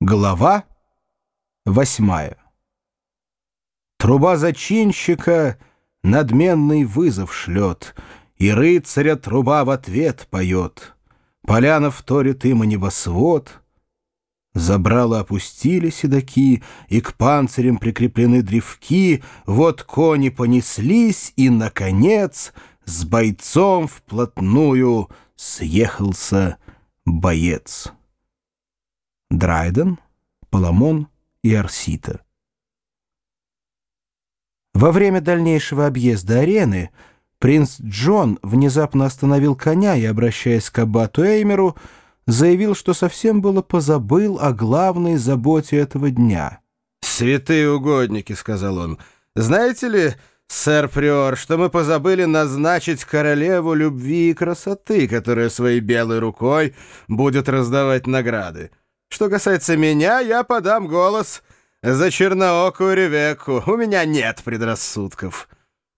Глава восьмая Труба зачинщика надменный вызов шлет, И рыцаря труба в ответ поет. Поляна вторит им и небосвод. Забрало опустили седаки, И к панцирям прикреплены древки, Вот кони понеслись, и, наконец, С бойцом вплотную съехался боец. Драйден, Паламон и Арсита. Во время дальнейшего объезда арены принц Джон внезапно остановил коня и, обращаясь к аббату Эймеру, заявил, что совсем было позабыл о главной заботе этого дня. «Святые угодники», — сказал он, — «знаете ли, сэр Приор, что мы позабыли назначить королеву любви и красоты, которая своей белой рукой будет раздавать награды? Что касается меня, я подам голос за черноокую Ревекку. У меня нет предрассудков».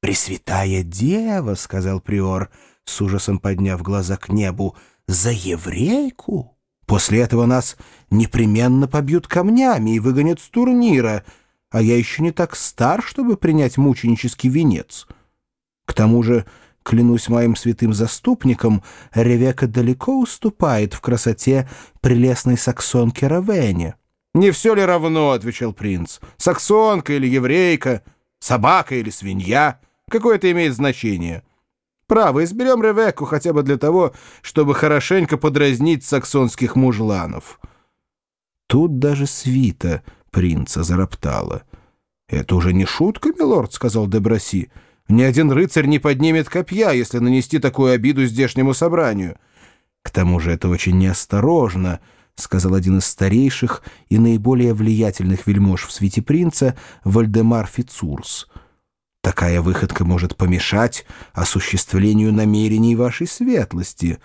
«Пресвятая дева», — сказал приор, с ужасом подняв глаза к небу, — «за еврейку? После этого нас непременно побьют камнями и выгонят с турнира, а я еще не так стар, чтобы принять мученический венец. К тому же Клянусь моим святым заступником, Ревека далеко уступает в красоте прелестной саксонки Равене. «Не все ли равно?» — отвечал принц. «Саксонка или еврейка, собака или свинья? Какое это имеет значение?» «Право, изберем Ревекку хотя бы для того, чтобы хорошенько подразнить саксонских мужланов». Тут даже свита принца зароптала. «Это уже не шутка, милорд», — сказал Деброси. Ни один рыцарь не поднимет копья, если нанести такую обиду здешнему собранию. К тому же это очень неосторожно, — сказал один из старейших и наиболее влиятельных вельмож в свете принца Вальдемар Фицурс. Такая выходка может помешать осуществлению намерений вашей светлости.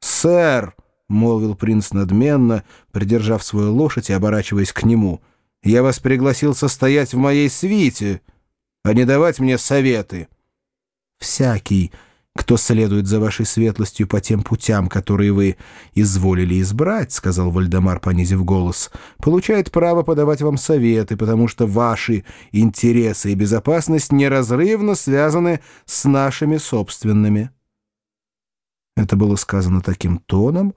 «Сэр!» — молвил принц надменно, придержав свою лошадь и оборачиваясь к нему. «Я вас пригласил состоять в моей свите» а не давать мне советы. Всякий, кто следует за вашей светлостью по тем путям, которые вы изволили избрать, — сказал Вальдемар, понизив голос, — получает право подавать вам советы, потому что ваши интересы и безопасность неразрывно связаны с нашими собственными. Это было сказано таким тоном,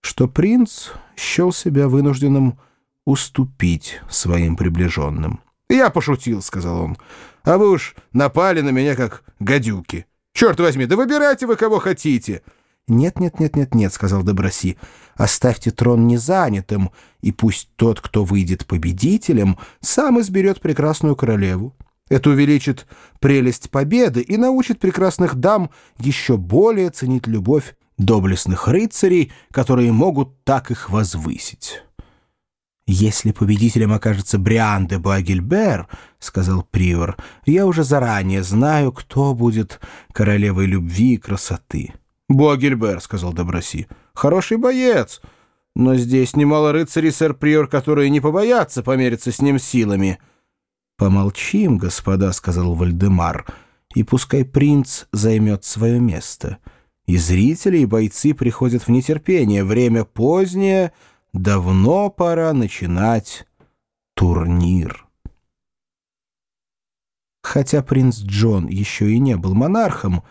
что принц счел себя вынужденным уступить своим приближенным. «Я пошутил», — сказал он. «А вы уж напали на меня, как гадюки. Черт возьми, да выбирайте вы, кого хотите». «Нет, нет, нет, нет, нет», — сказал Доброси. «Оставьте трон незанятым, и пусть тот, кто выйдет победителем, сам изберет прекрасную королеву. Это увеличит прелесть победы и научит прекрасных дам еще более ценить любовь доблестных рыцарей, которые могут так их возвысить». «Если победителем окажется Бриан де Буагильбер, — сказал Приор, — я уже заранее знаю, кто будет королевой любви и красоты». «Буагильбер», — сказал Доброси, — «хороший боец, но здесь немало рыцарей, сэр Приор, которые не побоятся помериться с ним силами». «Помолчим, господа», — сказал Вальдемар, — «и пускай принц займет свое место. И зрители, и бойцы приходят в нетерпение, время позднее...» давно пора начинать турнир. Хотя принц Джон еще и не был монархом,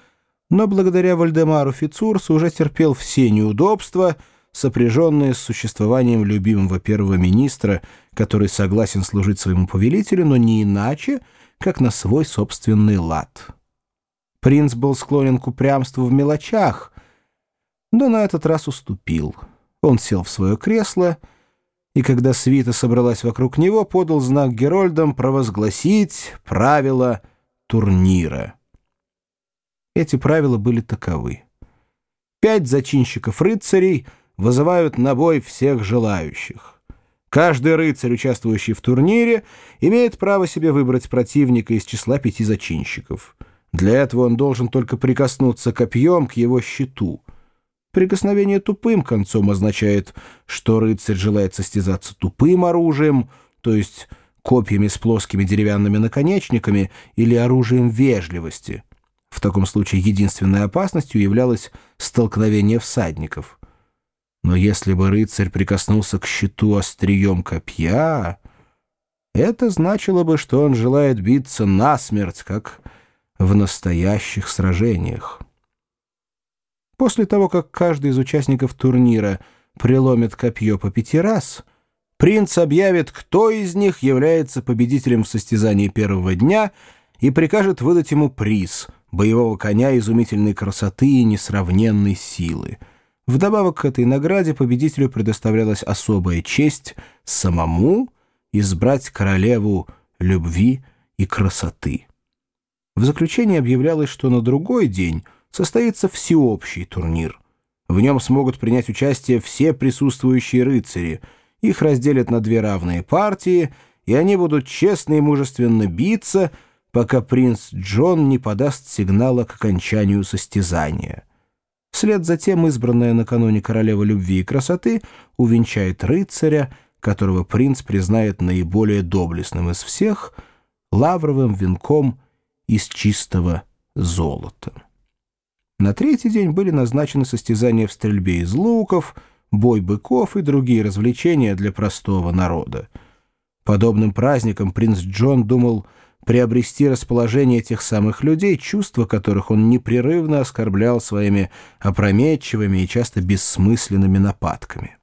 но благодаря Вальдемару Фицурсу уже терпел все неудобства, сопряженные с существованием любимого первого министра, который согласен служить своему повелителю, но не иначе, как на свой собственный лад. Принц был склонен к упрямству в мелочах, но на этот раз уступил — он сел в свое кресло и, когда свита собралась вокруг него, подал знак Герольдам провозгласить правила турнира. Эти правила были таковы. Пять зачинщиков-рыцарей вызывают на бой всех желающих. Каждый рыцарь, участвующий в турнире, имеет право себе выбрать противника из числа пяти зачинщиков. Для этого он должен только прикоснуться копьем к его щиту — Прикосновение тупым концом означает, что рыцарь желает состязаться тупым оружием, то есть копьями с плоскими деревянными наконечниками или оружием вежливости. В таком случае единственной опасностью являлось столкновение всадников. Но если бы рыцарь прикоснулся к щиту острием копья, это значило бы, что он желает биться насмерть, как в настоящих сражениях. После того, как каждый из участников турнира преломит копье по пяти раз, принц объявит, кто из них является победителем в состязании первого дня и прикажет выдать ему приз — боевого коня изумительной красоты и несравненной силы. Вдобавок к этой награде победителю предоставлялась особая честь самому избрать королеву любви и красоты. В заключение объявлялось, что на другой день состоится всеобщий турнир. В нем смогут принять участие все присутствующие рыцари. Их разделят на две равные партии, и они будут честно и мужественно биться, пока принц Джон не подаст сигнала к окончанию состязания. Вслед за тем избранная накануне королева любви и красоты увенчает рыцаря, которого принц признает наиболее доблестным из всех, лавровым венком из чистого золота. На третий день были назначены состязания в стрельбе из луков, бой быков и другие развлечения для простого народа. Подобным праздником принц Джон думал приобрести расположение тех самых людей, чувства которых он непрерывно оскорблял своими опрометчивыми и часто бессмысленными нападками.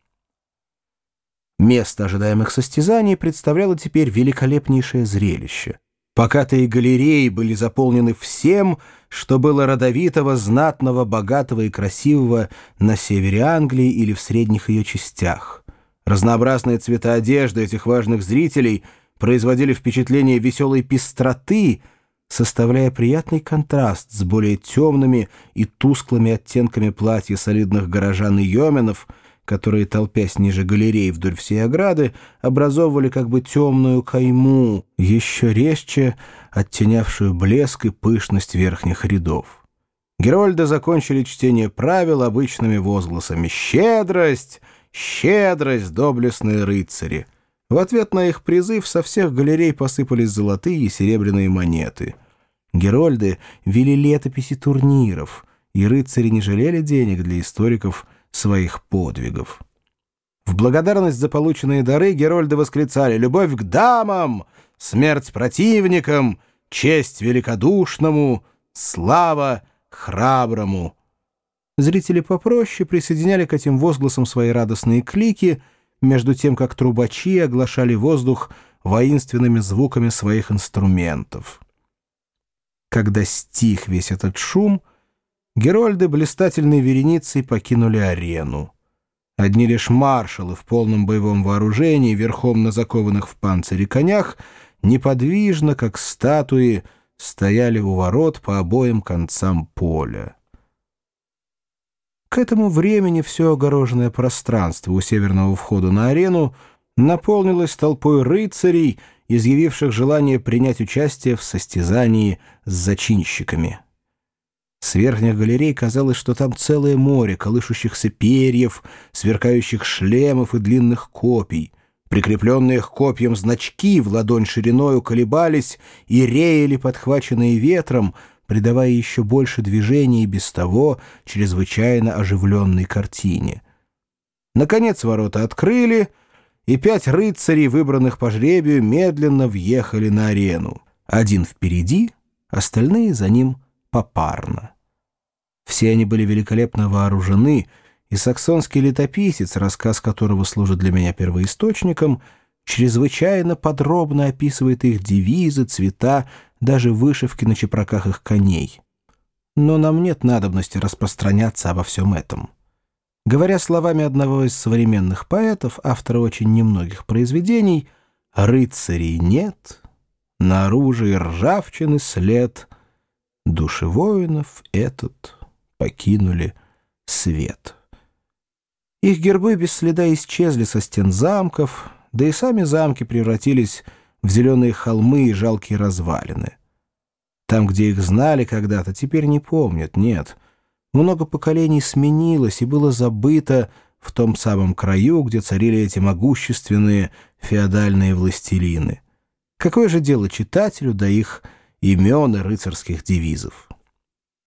Место ожидаемых состязаний представляло теперь великолепнейшее зрелище. Покатые галереи были заполнены всем, что было родовитого, знатного, богатого и красивого на севере Англии или в средних ее частях. Разнообразные цвета одежды этих важных зрителей производили впечатление веселой пестроты, составляя приятный контраст с более темными и тусклыми оттенками платья солидных горожан и йоменов — которые, толпясь ниже галереи вдоль всей ограды, образовывали как бы темную кайму, еще резче оттенявшую блеск и пышность верхних рядов. Герольды закончили чтение правил обычными возгласами «Щедрость! Щедрость, доблестные рыцари!» В ответ на их призыв со всех галерей посыпались золотые и серебряные монеты. Герольды вели летописи турниров, и рыцари не жалели денег для историков – своих подвигов. В благодарность за полученные дары Герольды восклицали «Любовь к дамам! Смерть противникам! Честь великодушному! Слава храброму!» Зрители попроще присоединяли к этим возгласам свои радостные клики, между тем как трубачи оглашали воздух воинственными звуками своих инструментов. Когда стих весь этот шум — Герольды блистательной вереницей покинули арену. Одни лишь маршалы в полном боевом вооружении, верхом на закованных в панцире конях, неподвижно, как статуи, стояли у ворот по обоим концам поля. К этому времени все огороженное пространство у северного входа на арену наполнилось толпой рыцарей, изъявивших желание принять участие в состязании с зачинщиками. С верхних галерей казалось, что там целое море колышущихся перьев, сверкающих шлемов и длинных копий. Прикрепленные к копьям значки в ладонь шириною колебались и реяли, подхваченные ветром, придавая еще больше движения и без того чрезвычайно оживленной картине. Наконец ворота открыли, и пять рыцарей, выбранных по жребию, медленно въехали на арену. Один впереди, остальные за ним — попарно. Все они были великолепно вооружены, и саксонский летописец, рассказ которого служит для меня первоисточником, чрезвычайно подробно описывает их девизы, цвета, даже вышивки на чепраках их коней. Но нам нет надобности распространяться обо всем этом. Говоря словами одного из современных поэтов, автора очень немногих произведений, «Рыцарей нет, на оружии ржавчины след», Души воинов этот покинули свет. Их гербы без следа исчезли со стен замков, да и сами замки превратились в зеленые холмы и жалкие развалины. Там, где их знали когда-то, теперь не помнят, нет. Много поколений сменилось и было забыто в том самом краю, где царили эти могущественные феодальные властелины. Какое же дело читателю до их имен и рыцарских девизов.